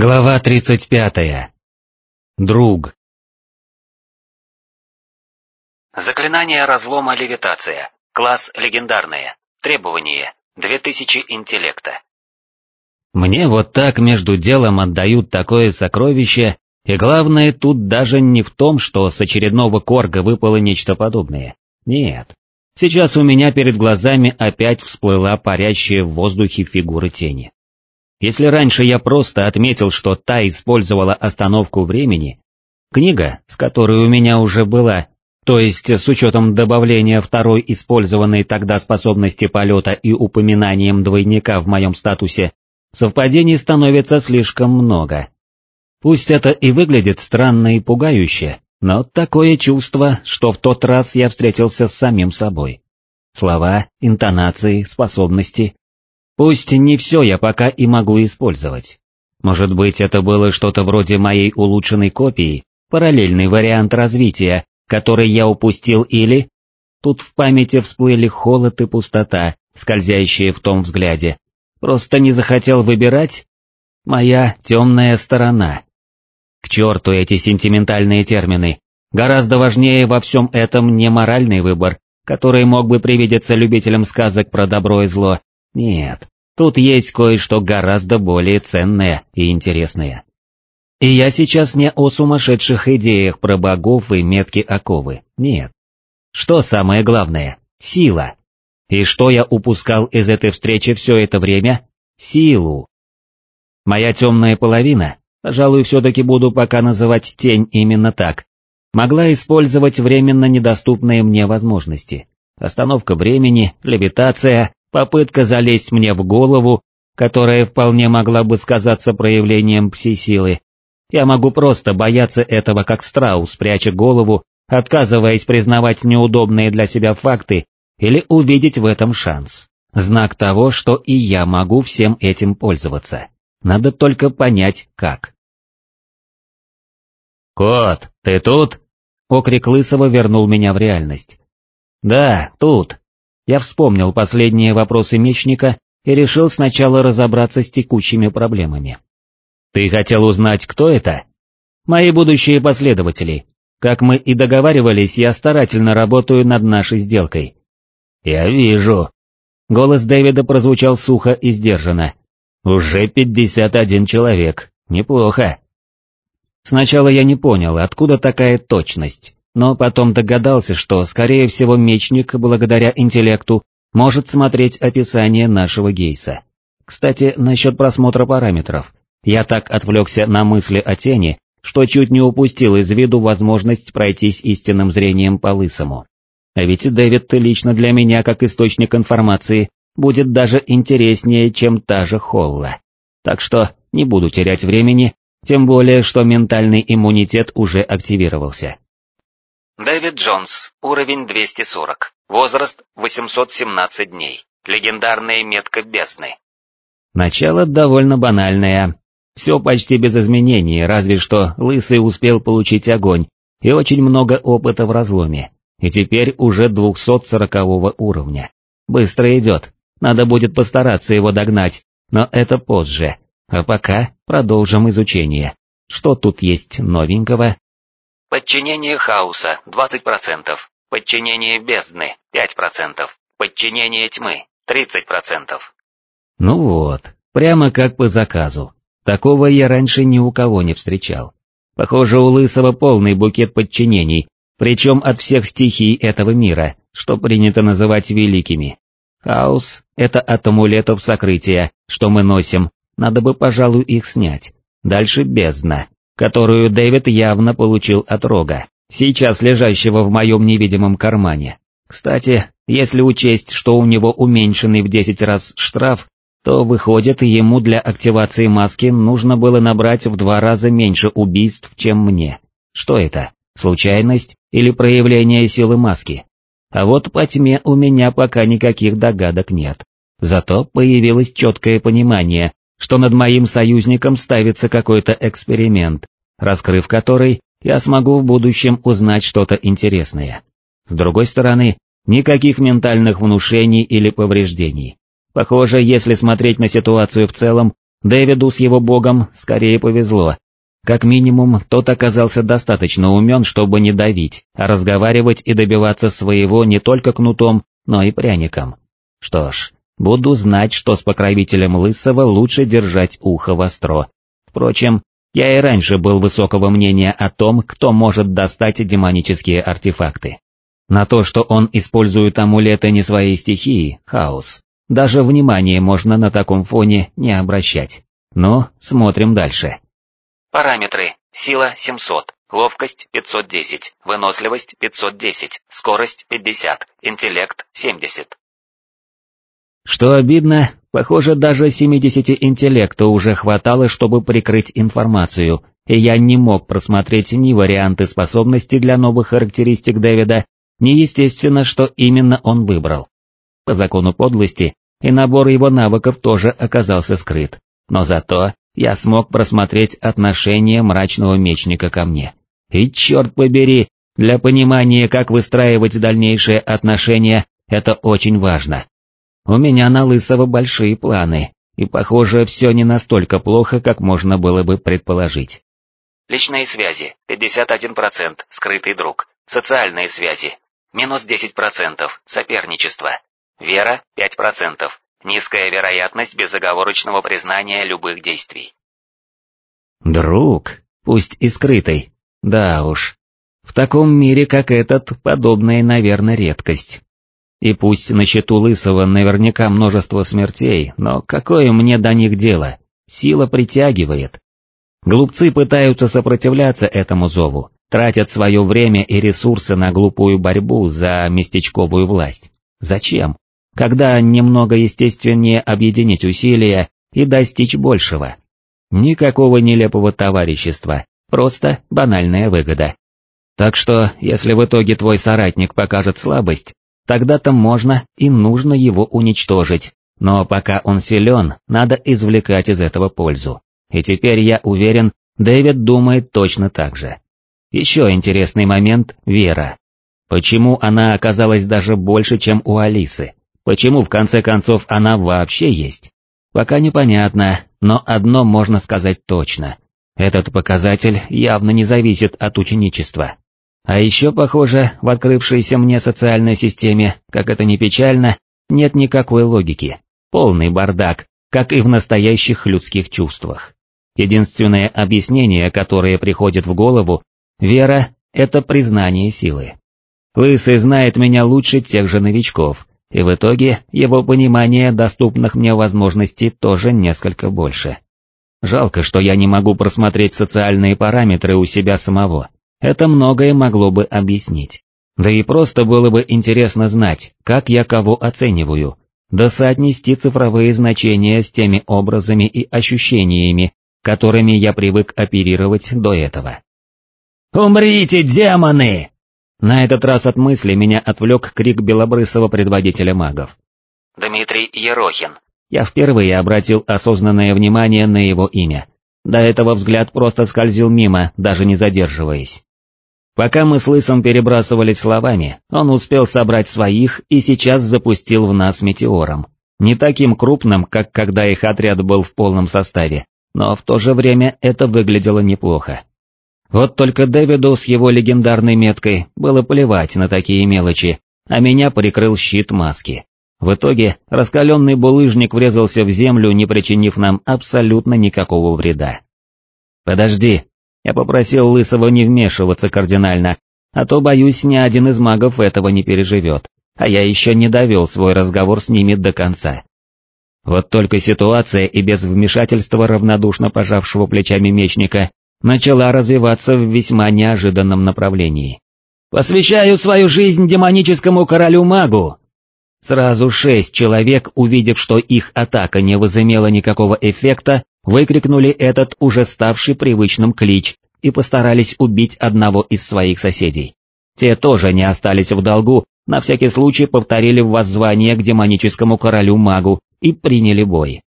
Глава 35. Друг. Заклинание разлома левитация. Класс легендарное. Требование. 2000 интеллекта. Мне вот так между делом отдают такое сокровище, и главное тут даже не в том, что с очередного корга выпало нечто подобное. Нет. Сейчас у меня перед глазами опять всплыла парящая в воздухе фигура тени. Если раньше я просто отметил, что та использовала остановку времени, книга, с которой у меня уже была, то есть с учетом добавления второй использованной тогда способности полета и упоминанием двойника в моем статусе, совпадений становится слишком много. Пусть это и выглядит странно и пугающе, но такое чувство, что в тот раз я встретился с самим собой. Слова, интонации, способности Пусть не все я пока и могу использовать. Может быть это было что-то вроде моей улучшенной копии, параллельный вариант развития, который я упустил или... Тут в памяти всплыли холод и пустота, скользящие в том взгляде. Просто не захотел выбирать? Моя темная сторона. К черту эти сентиментальные термины. Гораздо важнее во всем этом не моральный выбор, который мог бы привидеться любителям сказок про добро и зло, нет, тут есть кое-что гораздо более ценное и интересное. И я сейчас не о сумасшедших идеях про богов и метки оковы, нет. Что самое главное? Сила. И что я упускал из этой встречи все это время? Силу. Моя темная половина, пожалуй, все-таки буду пока называть тень именно так, могла использовать временно недоступные мне возможности. Остановка времени, левитация, попытка залезть мне в голову, которая вполне могла бы сказаться проявлением пси-силы. Я могу просто бояться этого как страус, пряча голову, отказываясь признавать неудобные для себя факты или увидеть в этом шанс. Знак того, что и я могу всем этим пользоваться. Надо только понять, как. «Кот, ты тут?» Окрик Лысого вернул меня в реальность. «Да, тут», я вспомнил последние вопросы мечника и решил сначала разобраться с текущими проблемами. «Ты хотел узнать, кто это?» «Мои будущие последователи. Как мы и договаривались, я старательно работаю над нашей сделкой». «Я вижу». Голос Дэвида прозвучал сухо и сдержанно. «Уже пятьдесят один человек. Неплохо». Сначала я не понял, откуда такая точность но потом догадался, что, скорее всего, мечник, благодаря интеллекту, может смотреть описание нашего гейса. Кстати, насчет просмотра параметров. Я так отвлекся на мысли о тени, что чуть не упустил из виду возможность пройтись истинным зрением по лысому. А ведь Дэвид лично для меня, как источник информации, будет даже интереснее, чем та же Холла. Так что не буду терять времени, тем более, что ментальный иммунитет уже активировался. Дэвид Джонс, уровень 240, возраст 817 дней, легендарная метка бездны. Начало довольно банальное. Все почти без изменений, разве что Лысый успел получить огонь и очень много опыта в разломе, и теперь уже 240 уровня. Быстро идет, надо будет постараться его догнать, но это позже. А пока продолжим изучение. Что тут есть новенького? Подчинение хаоса 20%, подчинение бездны 5%, подчинение тьмы 30%. Ну вот, прямо как по заказу. Такого я раньше ни у кого не встречал. Похоже, у Лысого полный букет подчинений, причем от всех стихий этого мира, что принято называть великими. Хаос — это от амулетов сокрытия, что мы носим, надо бы, пожалуй, их снять. Дальше бездна, которую Дэвид явно получил от рога, сейчас лежащего в моем невидимом кармане. Кстати, если учесть, что у него уменьшенный в 10 раз штраф, то выходит, ему для активации маски нужно было набрать в два раза меньше убийств, чем мне. Что это? Случайность или проявление силы маски? А вот по тьме у меня пока никаких догадок нет. Зато появилось четкое понимание, что над моим союзником ставится какой-то эксперимент, раскрыв который, я смогу в будущем узнать что-то интересное. С другой стороны, никаких ментальных внушений или повреждений. Похоже, если смотреть на ситуацию в целом, Дэвиду с его богом скорее повезло. Как минимум, тот оказался достаточно умен, чтобы не давить, а разговаривать и добиваться своего не только кнутом, но и пряником. Что ж, буду знать, что с покровителем Лысого лучше держать ухо востро. Впрочем, я и раньше был высокого мнения о том, кто может достать демонические артефакты. На то, что он использует амулеты не своей стихии, хаос, даже внимания можно на таком фоне не обращать. Но смотрим дальше. Параметры. Сила 700, ловкость 510, выносливость 510, скорость 50, интеллект 70. Что обидно, похоже, даже 70 интеллекта уже хватало, чтобы прикрыть информацию, и я не мог просмотреть ни варианты способностей для новых характеристик Дэвида, ни естественно, что именно он выбрал. По закону подлости, и набор его навыков тоже оказался скрыт, но зато я смог просмотреть отношение мрачного мечника ко мне. И черт побери, для понимания, как выстраивать дальнейшие отношения, это очень важно. У меня на Лысого большие планы, и похоже, все не настолько плохо, как можно было бы предположить. Личные связи, 51%, скрытый друг. Социальные связи, минус 10%, соперничество. Вера, 5%, низкая вероятность безоговорочного признания любых действий. Друг, пусть и скрытый, да уж. В таком мире, как этот, подобная, наверное, редкость. И пусть на счету Лысого наверняка множество смертей, но какое мне до них дело? Сила притягивает. Глупцы пытаются сопротивляться этому зову, тратят свое время и ресурсы на глупую борьбу за местечковую власть. Зачем? Когда немного естественнее объединить усилия и достичь большего. Никакого нелепого товарищества, просто банальная выгода. Так что, если в итоге твой соратник покажет слабость, тогда-то можно и нужно его уничтожить, но пока он силен, надо извлекать из этого пользу. И теперь я уверен, Дэвид думает точно так же. Еще интересный момент — Вера. Почему она оказалась даже больше, чем у Алисы? Почему в конце концов она вообще есть? Пока непонятно, но одно можно сказать точно. Этот показатель явно не зависит от ученичества. А еще, похоже, в открывшейся мне социальной системе, как это ни печально, нет никакой логики. Полный бардак, как и в настоящих людских чувствах. Единственное объяснение, которое приходит в голову, вера — это признание силы. Лысый знает меня лучше тех же новичков, и в итоге его понимание доступных мне возможностей тоже несколько больше. Жалко, что я не могу просмотреть социальные параметры у себя самого. Это многое могло бы объяснить. Да и просто было бы интересно знать, как я кого оцениваю, да соотнести цифровые значения с теми образами и ощущениями, которыми я привык оперировать до этого. «Умрите, демоны!» На этот раз от мысли меня отвлек крик белобрысого предводителя магов. «Дмитрий Ерохин». Я впервые обратил осознанное внимание на его имя. До этого взгляд просто скользил мимо, даже не задерживаясь. Пока мы с Лысом перебрасывались словами, он успел собрать своих и сейчас запустил в нас метеором. Не таким крупным, как когда их отряд был в полном составе, но в то же время это выглядело неплохо. Вот только Дэвиду с его легендарной меткой было плевать на такие мелочи, а меня прикрыл щит маски. В итоге раскаленный булыжник врезался в землю, не причинив нам абсолютно никакого вреда. «Подожди», я попросил Лысого не вмешиваться кардинально, а то, боюсь, ни один из магов этого не переживет, а я еще не довел свой разговор с ними до конца. Вот только ситуация и без вмешательства равнодушно пожавшего плечами мечника начала развиваться в весьма неожиданном направлении. «Посвящаю свою жизнь демоническому королю-магу!» Сразу шесть человек, увидев, что их атака не возымела никакого эффекта, выкрикнули этот уже ставший привычным клич и постарались убить одного из своих соседей. Те тоже не остались в долгу, на всякий случай повторили воззвание к демоническому королю-магу и приняли бой.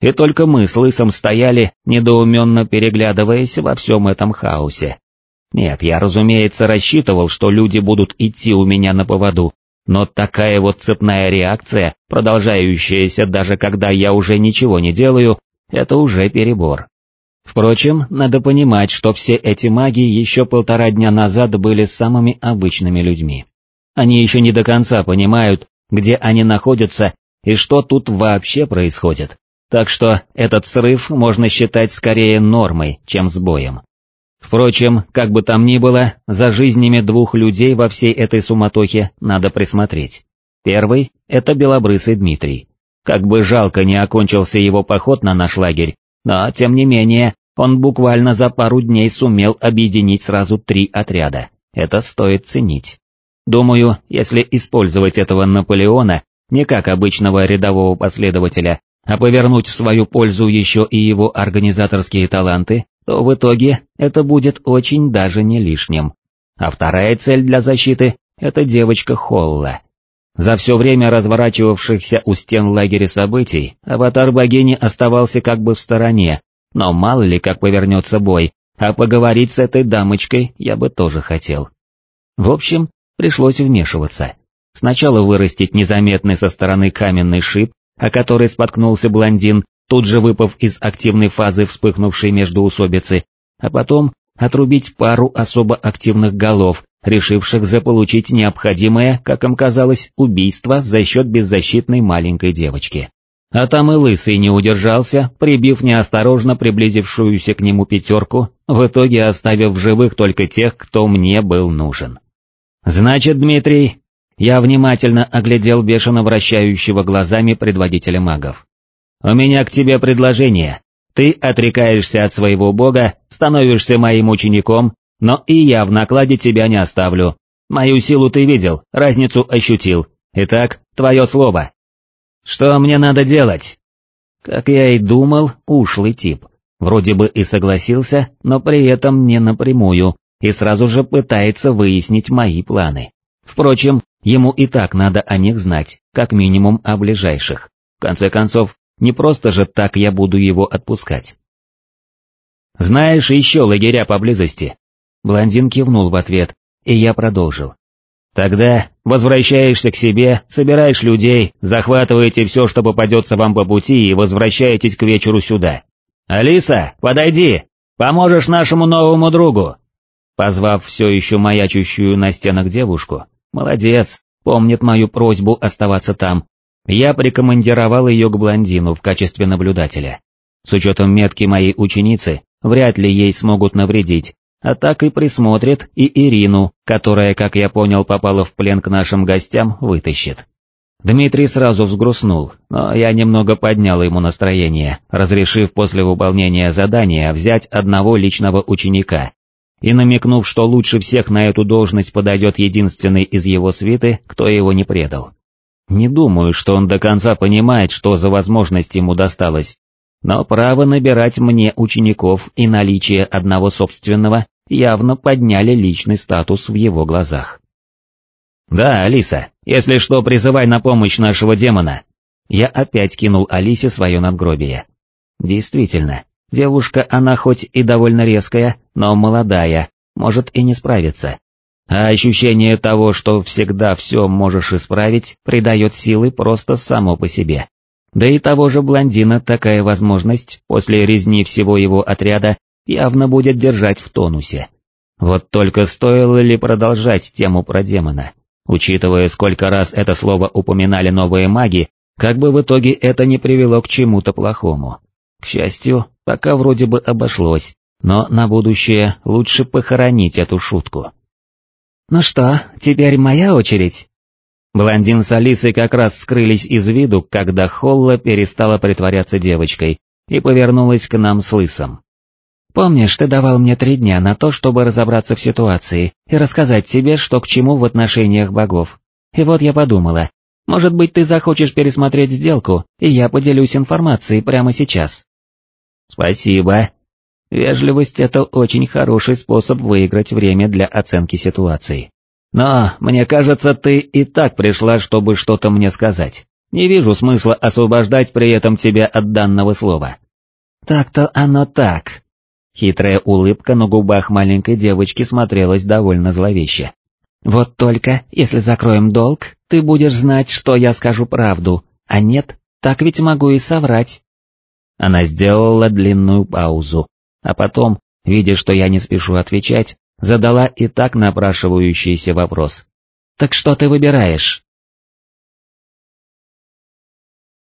И только мы с Лысом стояли, недоуменно переглядываясь во всем этом хаосе. Нет, я, разумеется, рассчитывал, что люди будут идти у меня на поводу, но такая вот цепная реакция, продолжающаяся даже когда я уже ничего не делаю, это уже перебор. Впрочем, надо понимать, что все эти маги еще полтора дня назад были самыми обычными людьми. Они еще не до конца понимают, где они находятся и что тут вообще происходит. Так что этот срыв можно считать скорее нормой, чем сбоем. Впрочем, как бы там ни было, за жизнями двух людей во всей этой суматохе надо присмотреть. Первый — это белобрысый Дмитрий. Как бы жалко не окончился его поход на наш лагерь, но, тем не менее, он буквально за пару дней сумел объединить сразу три отряда. Это стоит ценить. Думаю, если использовать этого Наполеона не как обычного рядового последователя, а повернуть в свою пользу еще и его организаторские таланты, то в итоге это будет очень даже не лишним. А вторая цель для защиты — это девочка Холла. За все время разворачивавшихся у стен лагеря событий, аватар богини оставался как бы в стороне, но мало ли как повернется бой, а поговорить с этой дамочкой я бы тоже хотел. В общем, пришлось вмешиваться. Сначала вырастить незаметный со стороны каменный шип, о который споткнулся блондин, тут же выпав из активной фазы вспыхнувшей междуусобицы, а потом отрубить пару особо активных голов, решивших заполучить необходимое, как им казалось, убийство за счет беззащитной маленькой девочки. А там и Лысый не удержался, прибив неосторожно приблизившуюся к нему пятерку, в итоге оставив в живых только тех, кто мне был нужен. «Значит, Дмитрий...» Я внимательно оглядел бешено вращающего глазами предводителя магов. «У меня к тебе предложение. Ты отрекаешься от своего бога, становишься моим учеником, но и я в накладе тебя не оставлю. Мою силу ты видел, разницу ощутил. Итак, твое слово. Что мне надо делать? Как я и думал, ушлый тип. Вроде бы и согласился, но при этом не напрямую, и сразу же пытается выяснить мои планы. Впрочем, ему и так надо о них знать, как минимум о ближайших. В конце концов, не просто же так я буду его отпускать. «Знаешь еще лагеря поблизости?» Блондин кивнул в ответ, и я продолжил. «Тогда возвращаешься к себе, собираешь людей, захватываете все, что попадется вам по пути и возвращаетесь к вечеру сюда. Алиса, подойди, поможешь нашему новому другу!» Позвав все еще маячущую на стенах девушку, молодец, помнит мою просьбу оставаться там, я прикомандировал ее к блондину в качестве наблюдателя. С учетом метки моей ученицы, вряд ли ей смогут навредить, а так и присмотрит и Ирину, которая, как я понял, попала в плен к нашим гостям, вытащит. Дмитрий сразу взгрустнул, но я немного поднял ему настроение, разрешив после выполнения задания взять одного личного ученика, и намекнув, что лучше всех на эту должность подойдет единственный из его свиты, кто его не предал. Не думаю, что он до конца понимает, что за возможность ему досталось, но право набирать мне учеников и наличие одного собственного явно подняли личный статус в его глазах. «Да, Алиса, если что, призывай на помощь нашего демона». Я опять кинул Алисе свое надгробие. Действительно, девушка она хоть и довольно резкая, но молодая, может и не справиться. А ощущение того, что всегда все можешь исправить, придает силы просто само по себе. Да и того же блондина такая возможность после резни всего его отряда явно будет держать в тонусе. Вот только стоило ли продолжать тему про демона? Учитывая, сколько раз это слово упоминали новые маги, как бы в итоге это не привело к чему-то плохому. К счастью, пока вроде бы обошлось, но на будущее лучше похоронить эту шутку. «Ну что, теперь моя очередь?» Блондин с Алисой как раз скрылись из виду, когда Холла перестала притворяться девочкой и повернулась к нам с лысом. «Помнишь, ты давал мне три дня на то, чтобы разобраться в ситуации и рассказать тебе, что к чему в отношениях богов. И вот я подумала, может быть, ты захочешь пересмотреть сделку, и я поделюсь информацией прямо сейчас». «Спасибо. Вежливость — это очень хороший способ выиграть время для оценки ситуации. Но, мне кажется, ты и так пришла, чтобы что-то мне сказать. Не вижу смысла освобождать при этом тебя от данного слова. Так-то оно так. Хитрая улыбка на губах маленькой девочки смотрелась довольно зловеще. Вот только, если закроем долг, ты будешь знать, что я скажу правду, а нет, так ведь могу и соврать. Она сделала длинную паузу, а потом, видя, что я не спешу отвечать, задала и так напрашивающийся вопрос. «Так что ты выбираешь?»